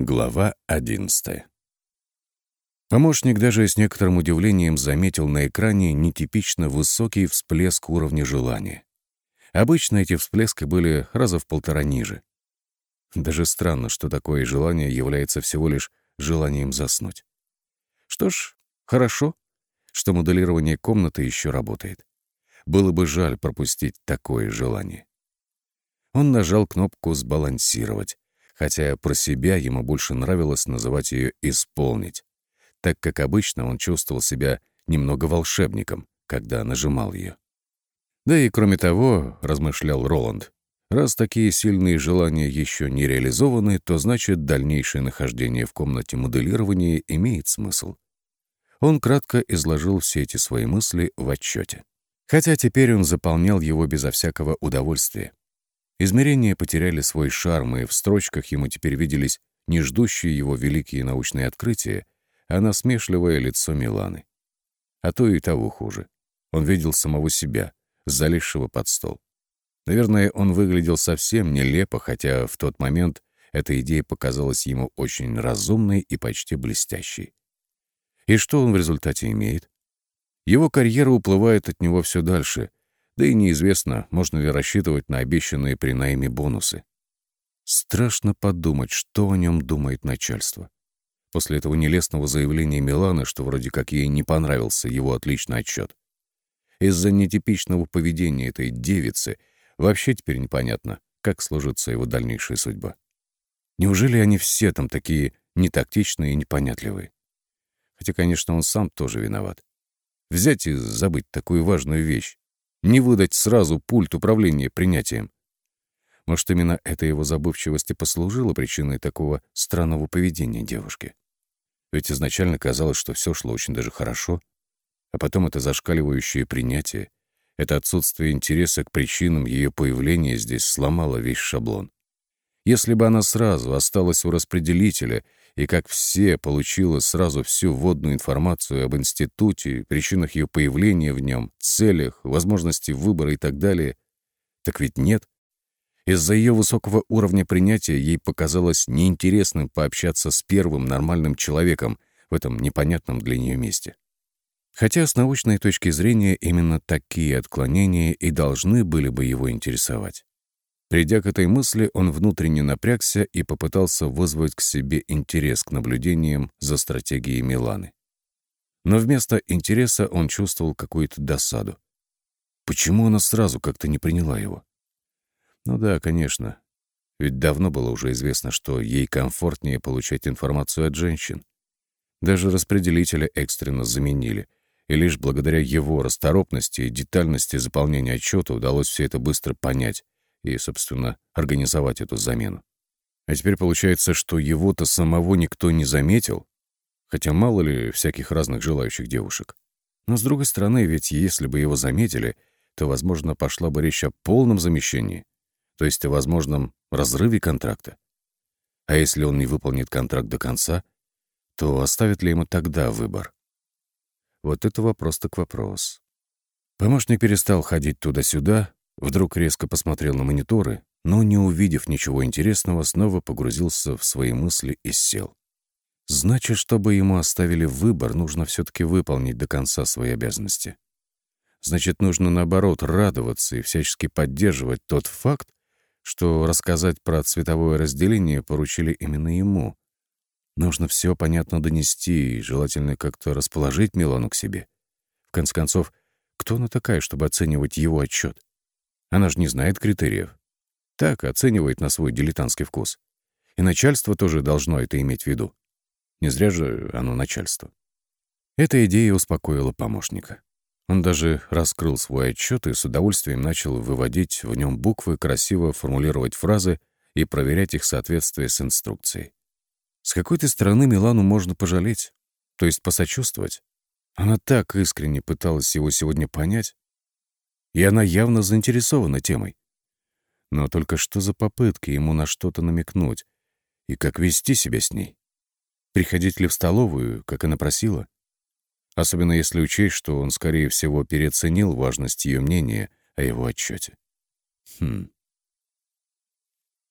Глава 11 Помощник даже с некоторым удивлением заметил на экране нетипично высокий всплеск уровня желания. Обычно эти всплески были раза в полтора ниже. Даже странно, что такое желание является всего лишь желанием заснуть. Что ж, хорошо, что моделирование комнаты еще работает. Было бы жаль пропустить такое желание. Он нажал кнопку «Сбалансировать», хотя про себя ему больше нравилось называть ее «исполнить», так как обычно он чувствовал себя немного волшебником, когда нажимал ее. Да и кроме того, размышлял Роланд, раз такие сильные желания еще не реализованы, то значит дальнейшее нахождение в комнате моделирования имеет смысл. Он кратко изложил все эти свои мысли в отчете. Хотя теперь он заполнял его безо всякого удовольствия. Измерения потеряли свой шарм, и в строчках ему теперь виделись не ждущие его великие научные открытия, а насмешливое лицо Миланы. А то и того хуже. Он видел самого себя, залезшего под стол. Наверное, он выглядел совсем нелепо, хотя в тот момент эта идея показалась ему очень разумной и почти блестящей. И что он в результате имеет? Его карьера уплывает от него все дальше, да и неизвестно, можно ли рассчитывать на обещанные при найме бонусы. Страшно подумать, что о нем думает начальство. После этого нелестного заявления Миланы, что вроде как ей не понравился его отличный отчет. Из-за нетипичного поведения этой девицы вообще теперь непонятно, как сложится его дальнейшая судьба. Неужели они все там такие нетактичные и непонятливые? Хотя, конечно, он сам тоже виноват. Взять и забыть такую важную вещь, не выдать сразу пульт управления принятием. Может, именно эта его забывчивость и послужила причиной такого странного поведения девушки? Ведь изначально казалось, что все шло очень даже хорошо, а потом это зашкаливающее принятие, это отсутствие интереса к причинам ее появления здесь сломало весь шаблон. Если бы она сразу осталась у распределителя и, как все, получила сразу всю вводную информацию об институте, причинах ее появления в нем, целях, возможности выбора и так далее. Так ведь нет. Из-за ее высокого уровня принятия ей показалось неинтересным пообщаться с первым нормальным человеком в этом непонятном для нее месте. Хотя с научной точки зрения именно такие отклонения и должны были бы его интересовать. Придя к этой мысли, он внутренне напрягся и попытался вызвать к себе интерес к наблюдениям за стратегией Миланы. Но вместо интереса он чувствовал какую-то досаду. Почему она сразу как-то не приняла его? Ну да, конечно. Ведь давно было уже известно, что ей комфортнее получать информацию от женщин. Даже распределителя экстренно заменили, и лишь благодаря его расторопности и детальности заполнения отчета удалось все это быстро понять и, собственно, организовать эту замену. А теперь получается, что его-то самого никто не заметил, хотя мало ли всяких разных желающих девушек. Но, с другой стороны, ведь если бы его заметили, то, возможно, пошла бы речь о полном замещении, то есть о возможном разрыве контракта. А если он не выполнит контракт до конца, то оставит ли ему тогда выбор? Вот это вопрос так вопрос. Помощник перестал ходить туда-сюда, Вдруг резко посмотрел на мониторы, но, не увидев ничего интересного, снова погрузился в свои мысли и сел. Значит, чтобы ему оставили выбор, нужно все таки выполнить до конца свои обязанности. Значит, нужно, наоборот, радоваться и всячески поддерживать тот факт, что рассказать про цветовое разделение поручили именно ему. Нужно все понятно донести и желательно как-то расположить Милану к себе. В конце концов, кто она такая, чтобы оценивать его отчет? Она же не знает критериев. Так оценивает на свой дилетантский вкус. И начальство тоже должно это иметь в виду. Не зря же оно начальство. Эта идея успокоила помощника. Он даже раскрыл свой отчет и с удовольствием начал выводить в нем буквы, красиво формулировать фразы и проверять их соответствие с инструкцией. С какой-то стороны Милану можно пожалеть, то есть посочувствовать. Она так искренне пыталась его сегодня понять, и она явно заинтересована темой. Но только что за попытки ему на что-то намекнуть? И как вести себя с ней? Приходить ли в столовую, как она просила? Особенно если учесть, что он, скорее всего, переоценил важность ее мнения о его отчете. Хм.